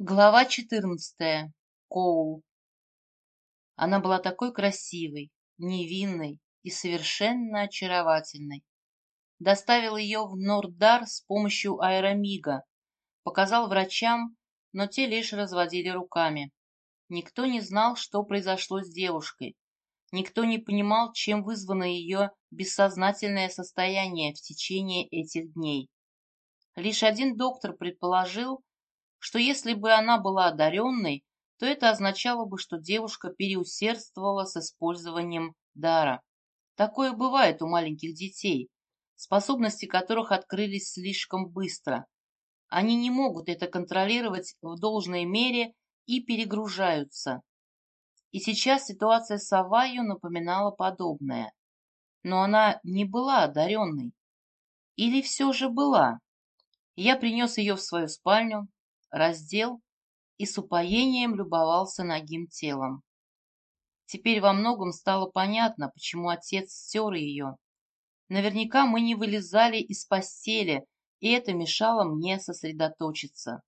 Глава четырнадцатая. Коул. Она была такой красивой, невинной и совершенно очаровательной. Доставил ее в Норддар с помощью аэромига. Показал врачам, но те лишь разводили руками. Никто не знал, что произошло с девушкой. Никто не понимал, чем вызвано ее бессознательное состояние в течение этих дней. Лишь один доктор предположил, что если бы она была одаренной, то это означало бы, что девушка переусердствовала с использованием дара. Такое бывает у маленьких детей, способности которых открылись слишком быстро. Они не могут это контролировать в должной мере и перегружаются. И сейчас ситуация с Аваю напоминала подобное. Но она не была одаренной. Или все же была? Я принес ее в свою спальню, раздел и с упоением любовался нагим телом. Теперь во многом стало понятно, почему отец стер ее. Наверняка мы не вылезали из постели, и это мешало мне сосредоточиться.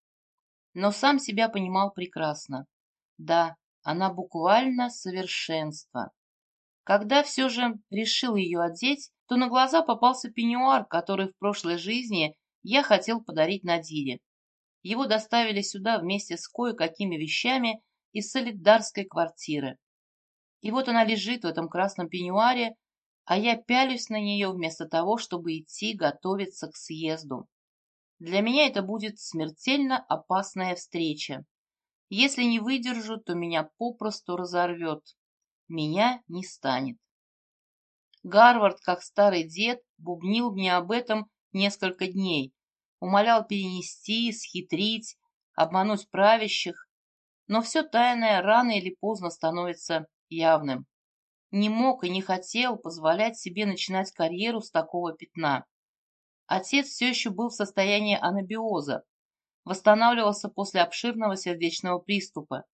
Но сам себя понимал прекрасно. Да, она буквально совершенство. Когда все же решил ее одеть, то на глаза попался пеньюар, который в прошлой жизни я хотел подарить Надире. Его доставили сюда вместе с кое-какими вещами из солидарской квартиры. И вот она лежит в этом красном пеньюаре, а я пялюсь на нее вместо того, чтобы идти готовиться к съезду. Для меня это будет смертельно опасная встреча. Если не выдержу, то меня попросту разорвет. Меня не станет. Гарвард, как старый дед, бубнил мне об этом несколько дней, умолял перенести, схитрить, обмануть правящих, но все тайное рано или поздно становится явным. Не мог и не хотел позволять себе начинать карьеру с такого пятна. Отец все еще был в состоянии анабиоза, восстанавливался после обширного сердечного приступа.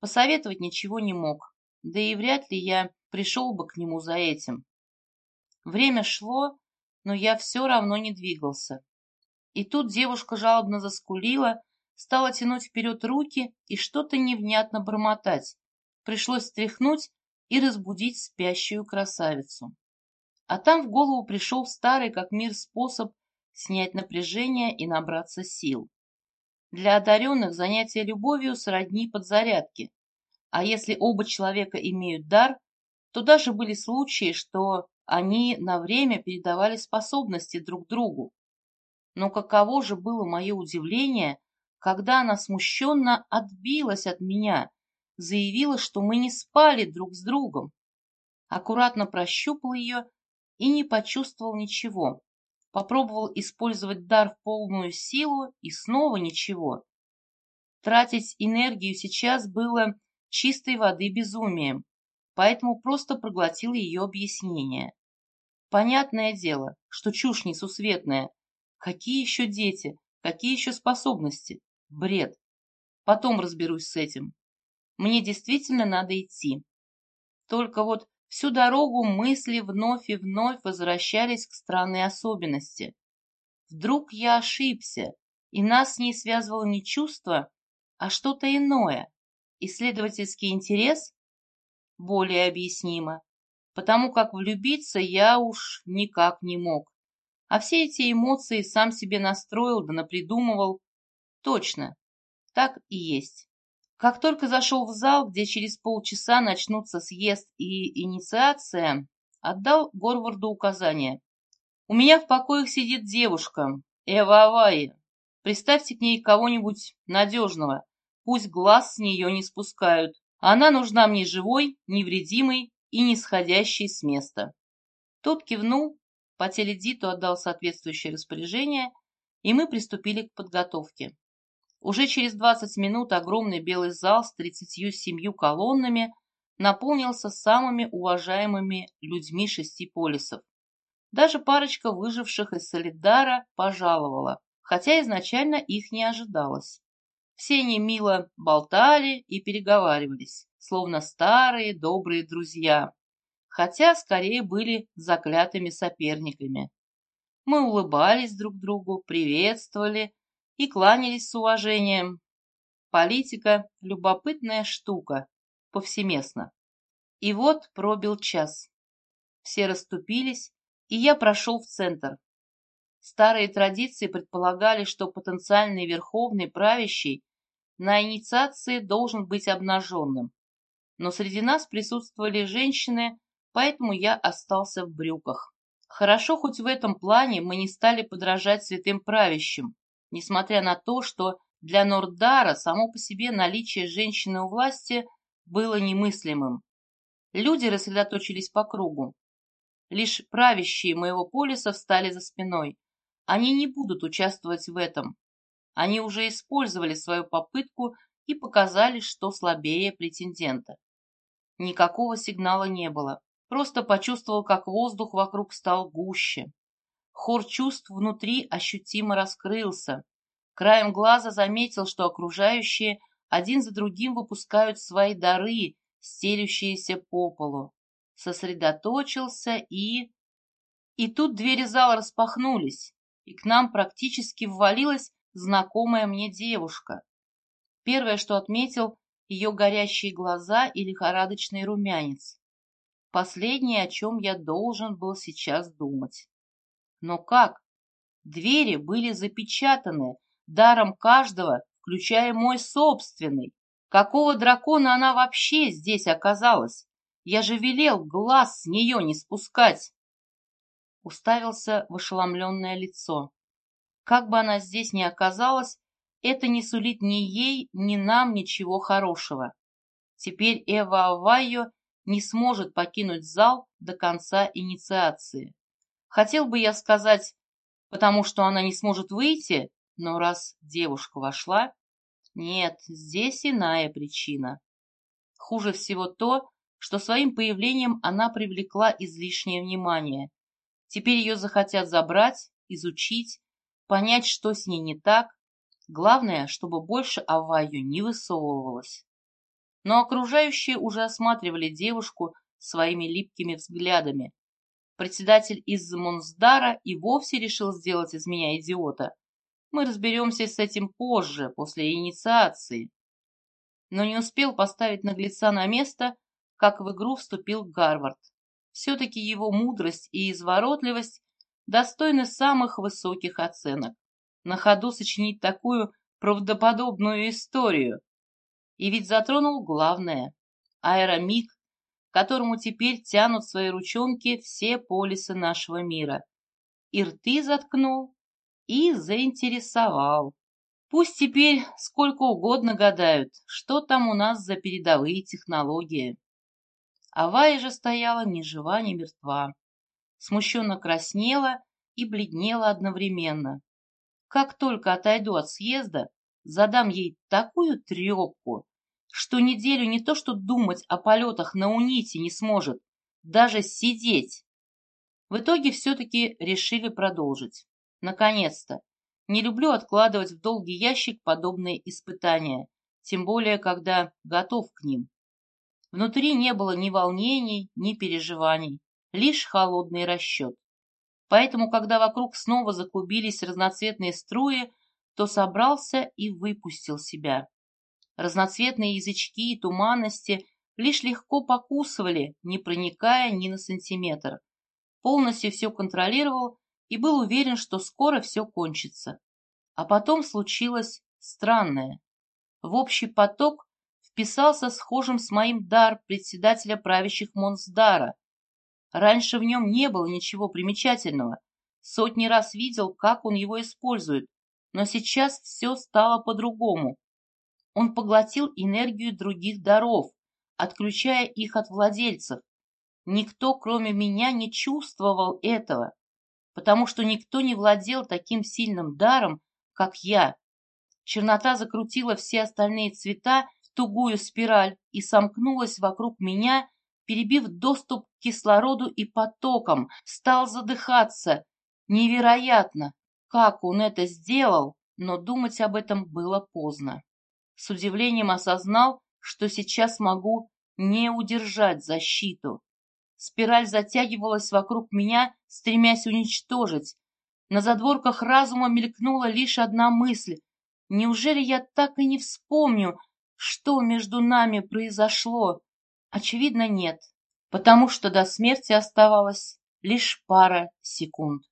Посоветовать ничего не мог, да и вряд ли я пришел бы к нему за этим. Время шло, но я все равно не двигался. И тут девушка жалобно заскулила, стала тянуть вперед руки и что-то невнятно бормотать. Пришлось стряхнуть и разбудить спящую красавицу. А там в голову пришел старый как мир способ снять напряжение и набраться сил. Для одаренных занятие любовью сродни подзарядке. А если оба человека имеют дар, то даже были случаи, что они на время передавали способности друг другу. Но каково же было мое удивление, когда она смущенно отбилась от меня, заявила, что мы не спали друг с другом. Аккуратно прощупал ее и не почувствовал ничего. Попробовал использовать дар в полную силу и снова ничего. Тратить энергию сейчас было чистой воды безумием, поэтому просто проглотил ее объяснение. Понятное дело, что чушь несусветная, Какие еще дети? Какие еще способности? Бред. Потом разберусь с этим. Мне действительно надо идти. Только вот всю дорогу мысли вновь и вновь возвращались к странной особенности. Вдруг я ошибся, и нас с ней связывало не чувство, а что-то иное. Исследовательский интерес? Более объяснимо. Потому как влюбиться я уж никак не мог. А все эти эмоции сам себе настроил да напридумывал. Точно, так и есть. Как только зашел в зал, где через полчаса начнутся съезд и инициация, отдал Горварду указание. «У меня в покоях сидит девушка, Эва Аваи. Приставьте к ней кого-нибудь надежного, пусть глаз с нее не спускают. Она нужна мне живой, невредимой и не сходящей с места». Тот кивнул по теледиту отдал соответствующее распоряжение, и мы приступили к подготовке. Уже через 20 минут огромный белый зал с 37 колоннами наполнился самыми уважаемыми людьми шести полисов. Даже парочка выживших из Солидара пожаловала, хотя изначально их не ожидалось. Все они мило болтали и переговаривались, словно старые добрые друзья, хотя скорее были заклятыми соперниками. Мы улыбались друг другу, приветствовали и кланялись с уважением. Политика – любопытная штука, повсеместно. И вот пробил час. Все расступились, и я прошел в центр. Старые традиции предполагали, что потенциальный верховный правящий на инициации должен быть обнаженным. Но среди нас присутствовали женщины, поэтому я остался в брюках. Хорошо, хоть в этом плане мы не стали подражать святым правящим, несмотря на то, что для Нордара само по себе наличие женщины у власти было немыслимым. Люди рассредоточились по кругу. Лишь правящие моего полиса встали за спиной. Они не будут участвовать в этом. Они уже использовали свою попытку и показали, что слабее претендента. Никакого сигнала не было. Просто почувствовал, как воздух вокруг стал гуще. Хор чувств внутри ощутимо раскрылся. Краем глаза заметил, что окружающие один за другим выпускают свои дары, стелющиеся по полу. Сосредоточился и... И тут двери зала распахнулись, и к нам практически ввалилась знакомая мне девушка. Первое, что отметил, ее горящие глаза и лихорадочный румянец. Последнее, о чем я должен был сейчас думать. Но как? Двери были запечатаны, даром каждого, включая мой собственный. Какого дракона она вообще здесь оказалась? Я же велел глаз с нее не спускать. Уставился в ошеломленное лицо. Как бы она здесь ни оказалась, это не сулит ни ей, ни нам ничего хорошего. Теперь Эва Авайо не сможет покинуть зал до конца инициации. Хотел бы я сказать, потому что она не сможет выйти, но раз девушка вошла... Нет, здесь иная причина. Хуже всего то, что своим появлением она привлекла излишнее внимание. Теперь ее захотят забрать, изучить, понять, что с ней не так. Главное, чтобы больше Аваю не высовывалась. Но окружающие уже осматривали девушку своими липкими взглядами. Председатель из Монсдара и вовсе решил сделать из меня идиота. Мы разберемся с этим позже, после инициации. Но не успел поставить наглеца на место, как в игру вступил Гарвард. Все-таки его мудрость и изворотливость достойны самых высоких оценок. На ходу сочинить такую правдоподобную историю. И ведь затронул главное – аэромиг, которому теперь тянут свои ручонки все полисы нашего мира. И рты заткнул, и заинтересовал. Пусть теперь сколько угодно гадают, что там у нас за передовые технологии. Авая же стояла ни жива, ни мертва. Смущенно краснела и бледнела одновременно. Как только отойду от съезда, задам ей такую трепку, что неделю не то что думать о полетах на уните не сможет, даже сидеть. В итоге все-таки решили продолжить. Наконец-то. Не люблю откладывать в долгий ящик подобные испытания, тем более, когда готов к ним. Внутри не было ни волнений, ни переживаний, лишь холодный расчет. Поэтому, когда вокруг снова заклубились разноцветные струи, то собрался и выпустил себя. Разноцветные язычки и туманности лишь легко покусывали, не проникая ни на сантиметр. Полностью все контролировал и был уверен, что скоро все кончится. А потом случилось странное. В общий поток вписался схожим с моим дар председателя правящих Монсдара. Раньше в нем не было ничего примечательного. Сотни раз видел, как он его использует, но сейчас все стало по-другому. Он поглотил энергию других даров, отключая их от владельцев. Никто, кроме меня, не чувствовал этого потому что никто не владел таким сильным даром, как я. Чернота закрутила все остальные цвета в тугую спираль и сомкнулась вокруг меня, перебив доступ к кислороду и потокам, стал задыхаться. Невероятно, как он это сделал, но думать об этом было поздно. С удивлением осознал, что сейчас могу не удержать защиту. Спираль затягивалась вокруг меня, стремясь уничтожить. На задворках разума мелькнула лишь одна мысль — Неужели я так и не вспомню, что между нами произошло? Очевидно, нет, потому что до смерти оставалось лишь пара секунд.